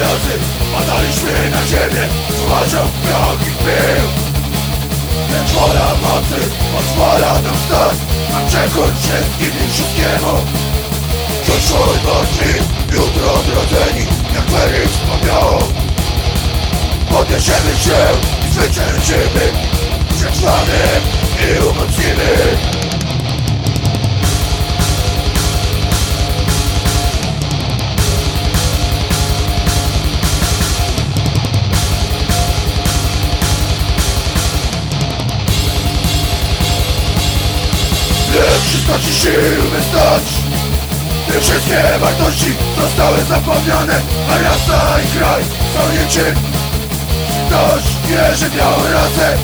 razy padaliśmy na ziemię. Zładzią piach i pył Lecz wola mocy pozwala nam stać. Na przekór wszystkim i wszystkiemu. Przyszłość martwi, jutro odrodzeni Jak Mary wspomniało Podniesiemy się i zwyciężymy. Przetrwamy i umocnimy wszystko ci sił wystać Te wszystkie wartości zostały zapomniane A miasta i kraj są niczym. Ktoś wie, że miał rację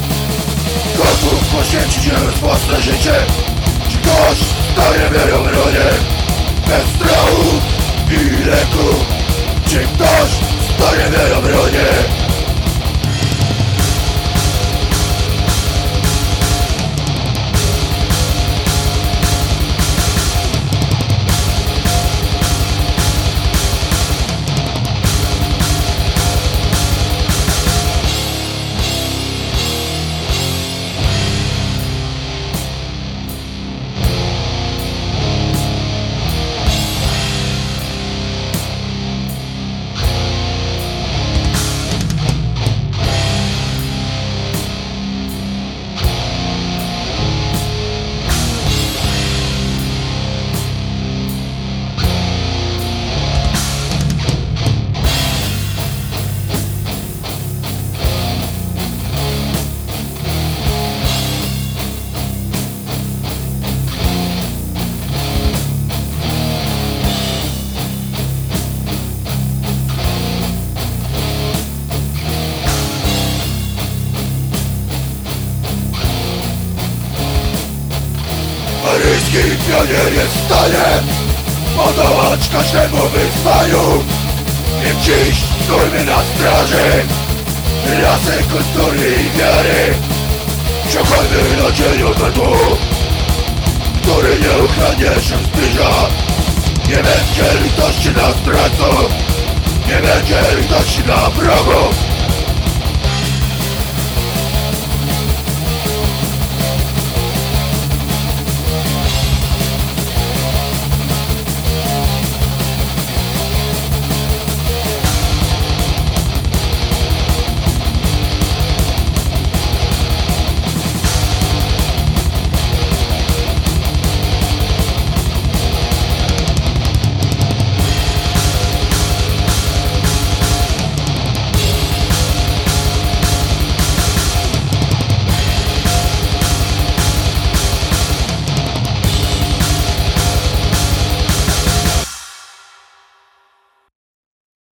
Gotów poświęcić już własne życie. Czy ktoś staje wiarą bronie Bez strachu i leku. Czy ktoś staje wiarą bronie Paryski pionier jest w stanie Podołać każdemu wyzwaniu. Więc dziś stójmy na straży Rasy, kultury i wiary. Ciągajmy na dzień odwetu Który nieuchronnie się zbliża Nie będzie litości na zdrajców Nie będzie litości na wrogów